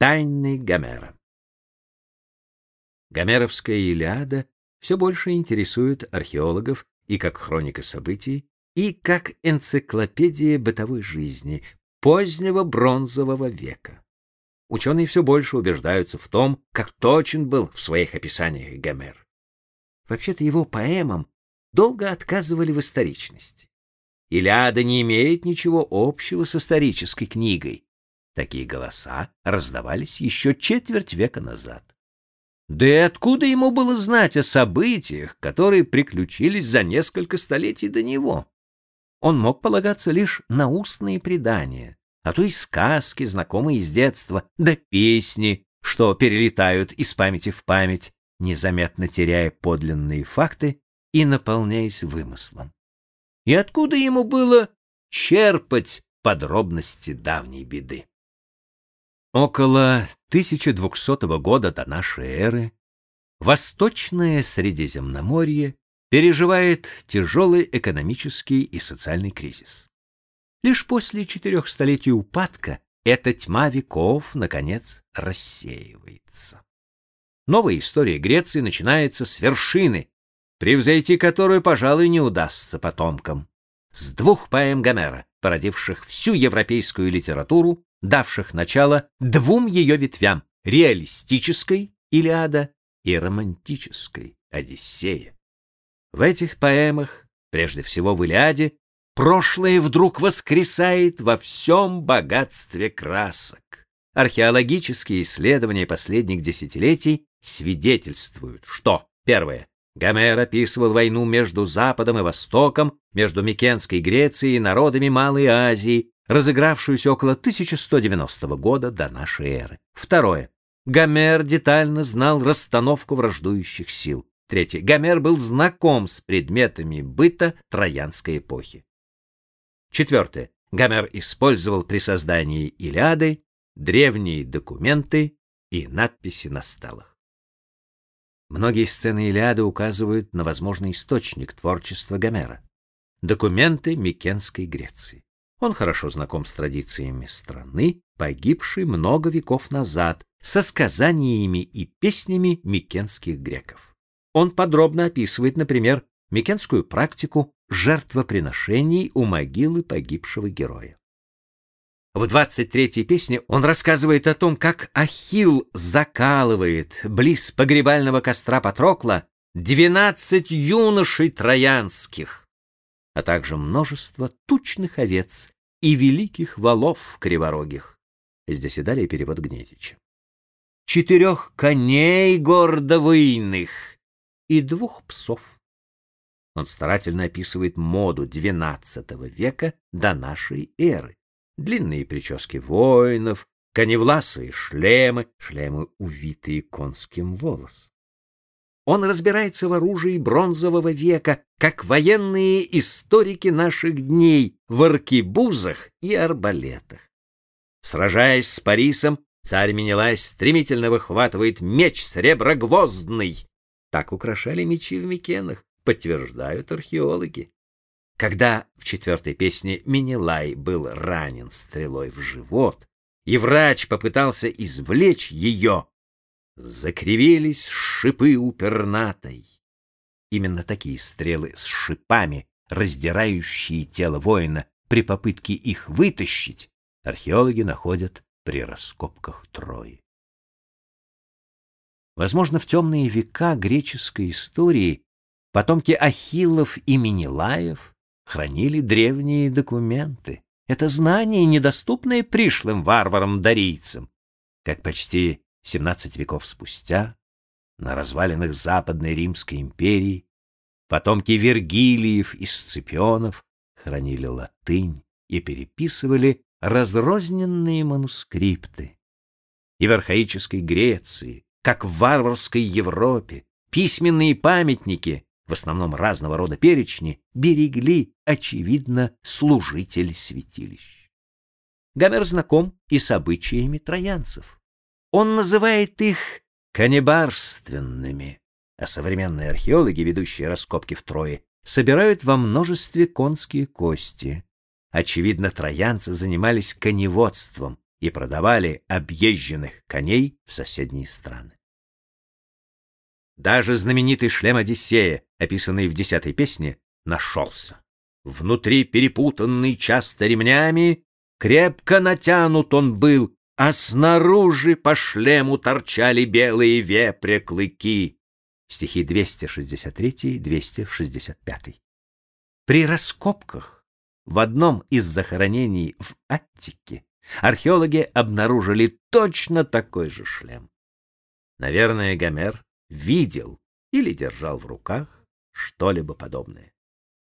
Тайны Гомера. Гомеровская Илиада все больше интересует археологов и как хроника событий, и как энциклопедия бытовой жизни позднего бронзового века. Ученые все больше убеждаются в том, как точен был в своих описаниях Гомер. Вообще-то его поэмам долго отказывали в историчности. Илиада не имеет ничего общего с исторической книгой. Такие голоса раздавались еще четверть века назад. Да и откуда ему было знать о событиях, которые приключились за несколько столетий до него? Он мог полагаться лишь на устные предания, а то и сказки, знакомые с детства, да песни, что перелетают из памяти в память, незаметно теряя подлинные факты и наполняясь вымыслом. И откуда ему было черпать подробности давней беды? Около 1200 года до нашей эры Восточное Средиземноморье переживает тяжелый экономический и социальный кризис. Лишь после четырех столетий упадка эта тьма веков наконец рассеивается. Новая история Греции начинается с вершины, превзойти которую, пожалуй, не удастся потомкам. С двух поэм Гомера, породивших всю европейскую литературу, давших начало двум ее ветвям — реалистической Илиада и романтической Одиссея. В этих поэмах, прежде всего в Илиаде, прошлое вдруг воскресает во всем богатстве красок. Археологические исследования последних десятилетий свидетельствуют, что первое Гомер описывал войну между Западом и Востоком, между Микенской Грецией и народами Малой Азии, разыгравшуюся около 1190 года до нашей эры. Второе. Гомер детально знал расстановку враждующих сил. Третье. Гомер был знаком с предметами быта троянской эпохи. Четвертое. Гомер использовал при создании Илиады древние документы и надписи на стелах. Многие сцены Илиады указывают на возможный источник творчества Гомера документы Микенской Греции. Он хорошо знаком с традициями страны, погибшей много веков назад, со сказаниями и песнями микенских греков. Он подробно описывает, например, микенскую практику жертвоприношений у могилы погибшего героя. В 23-й песне он рассказывает о том, как Ахилл закалывает близ погребального костра Патрокла двенадцать юношей троянских, а также множество тучных овец и великих валов криворогих. Здесь и далее перевод Гнетича. Четырех коней гордовыйных и двух псов. Он старательно описывает моду XII века до нашей эры. Длинные прически воинов, коневласые шлемы, шлемы, увитые конским волосом. Он разбирается в оружии бронзового века, как военные историки наших дней, в аркебузах и арбалетах. Сражаясь с Парисом, царь Менелай стремительно выхватывает меч среброгвоздный. Так украшали мечи в Микенах, подтверждают археологи. Когда в четвертой песне Менелай был ранен стрелой в живот, и врач попытался извлечь ее, закривились шипы у пернатой. Именно такие стрелы с шипами, раздирающие тело воина, при попытке их вытащить, археологи находят при раскопках Трои. Возможно, в темные века греческой истории потомки Ахиллов и Менелаев хранили древние документы. Это знание, недоступное пришлым варварам-дарийцам, как почти 17 веков спустя, на развалинах Западной Римской империи, потомки Вергилиев и Сципионов хранили латынь и переписывали разрозненные манускрипты. И в архаической Греции, как в варварской Европе, письменные памятники, в основном разного рода перечни, берегли, очевидно, служители святилищ. Гомер знаком и с обычаями троянцев. Он называет их каннибарственными, а современные археологи, ведущие раскопки в Трое, собирают во множестве конские кости. Очевидно, троянцы занимались коневодством, и продавали объезженных коней в соседние страны. Даже знаменитый шлем Одиссея, описанный в десятой песне, нашелся. Внутри перепутанный часто ремнями, крепко натянут он был, а снаружи по шлему торчали белые вепря клыки. Стихи 263-265. При раскопках в одном из захоронений в Аттике археологи обнаружили точно такой же шлем. Наверное, Гомер видел или держал в руках что-либо подобное.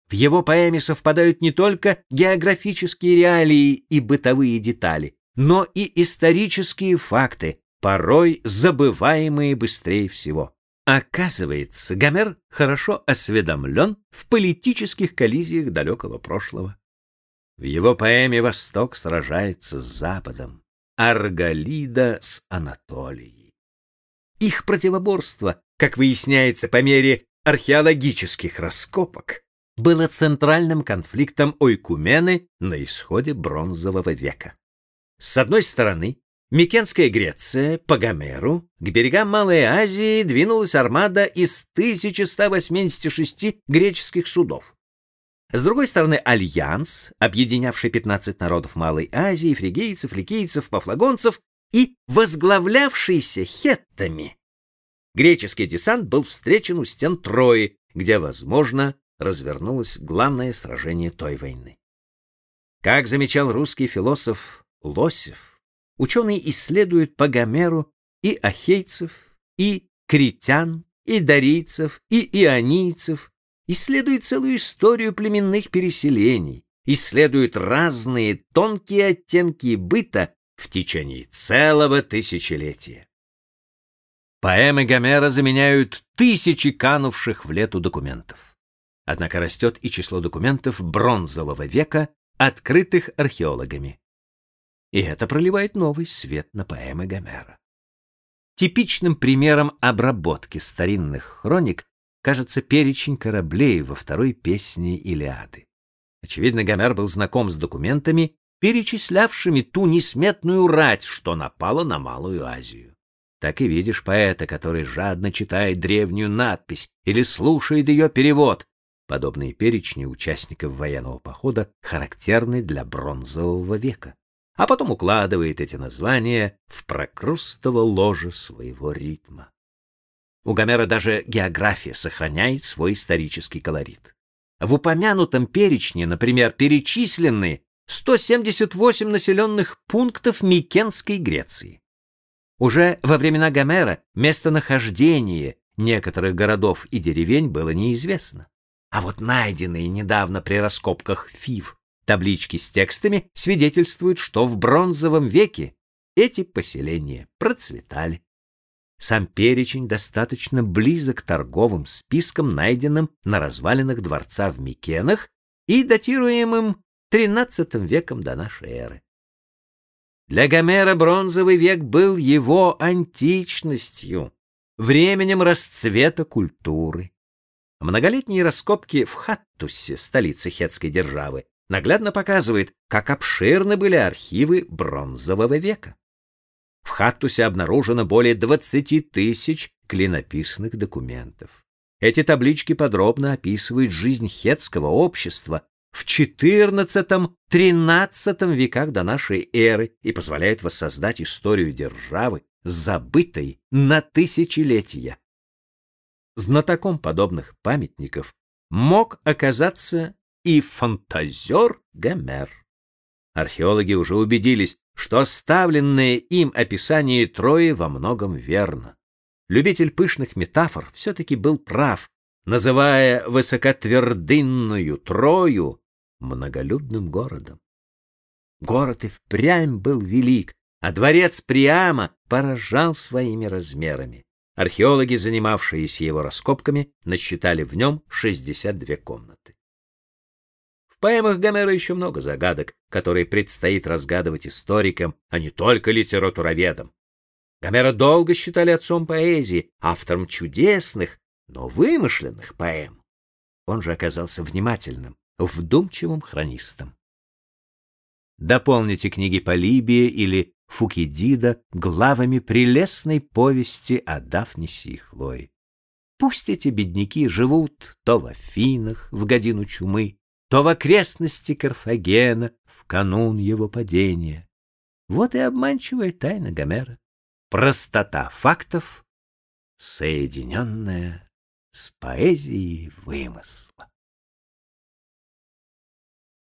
В его поэме совпадают не только географические реалии и бытовые детали, но и исторические факты, порой забываемые быстрее всего. Оказывается, Гомер хорошо осведомлен в политических коллизиях далекого прошлого. В его поэме Восток сражается с Западом, Арголида с Анатолией. Их противоборство, как выясняется по мере археологических раскопок, было центральным конфликтом Ойкумены на исходе бронзового века. С одной стороны, Микенская Греция по Гомеру к берегам Малой Азии двинулась армада из 1186 греческих судов. С другой стороны, альянс, объединявший 15 народов Малой Азии, фригийцев, ликийцев, пафлагонцев и возглавлявшийся хеттами. Греческий десант был встречен у стен Трои, где, возможно, развернулось главное сражение той войны. Как замечал русский философ Лосев, ученые исследуют по Гомеру и ахейцев, и критян, и дарийцев, и ионийцев, исследуют целую историю племенных переселений, исследуют разные тонкие оттенки быта в течение целого тысячелетия. Поэмы Гомера заменяют тысячи канувших в лету документов. Однако растет и число документов бронзового века, открытых археологами. И это проливает новый свет на поэмы Гомера. Типичным примером обработки старинных хроник кажется перечень кораблей во второй песне Илиады. Очевидно, Гомер был знаком с документами, перечислявшими ту несметную рать, что напала на Малую Азию. Так и видишь поэта, который жадно читает древнюю надпись или слушает ее перевод, Подобные перечни участников военного похода характерны для бронзового века, а потом укладывает эти названия в прокрустово ложе своего ритма. У Гомера даже география сохраняет свой исторический колорит. В упомянутом перечне, например, перечислены 178 населенных пунктов Микенской Греции. Уже во времена Гомера местонахождение некоторых городов и деревень было неизвестно. А вот найденные недавно при раскопках Фив таблички с текстами свидетельствуют, что в бронзовом веке эти поселения процветали. Сам перечень достаточно близок к торговым спискам, найденным на развалинах дворца в Микенах и датируемым XIII веком до нашей эры. Для Гомера бронзовый век был его античностью, временем расцвета культуры. Многолетние раскопки в Хаттусе, столице хетской державы, наглядно показывают, как обширны были архивы бронзового века. В Хаттусе обнаружено более 20 тысяч клинописных документов. Эти таблички подробно описывают жизнь хетского общества в XIV-XIII веках до нашей эры и позволяют воссоздать историю державы, забытой на тысячелетия. Знатоком подобных памятников мог оказаться и фантазер Гомер. Археологи уже убедились, что оставленное им описание Трои во многом верно. Любитель пышных метафор все-таки был прав, называя высокотвердынную Трою многолюдным городом. Город и впрямь был велик, а дворец Приама поражал своими размерами. Археологи, занимавшиеся его раскопками, насчитали в нем 62 комнаты. Поэмах Гомера еще много загадок, которые предстоит разгадывать историкам, а не только литературоведам. Гомера долго считали отцом поэзии, автором чудесных, но вымышленных поэм. Он же оказался внимательным, вдумчивым хронистом. Дополните книги Полибия или Фукидида главами прелестной повести о Дафнисе и. Пусть эти бедняки живут то в Афинах в годину чумы, то в окрестности Карфагена в канун его падения. Вот и обманчивая тайна Гомера. Простота фактов, соединенная с поэзией вымысла.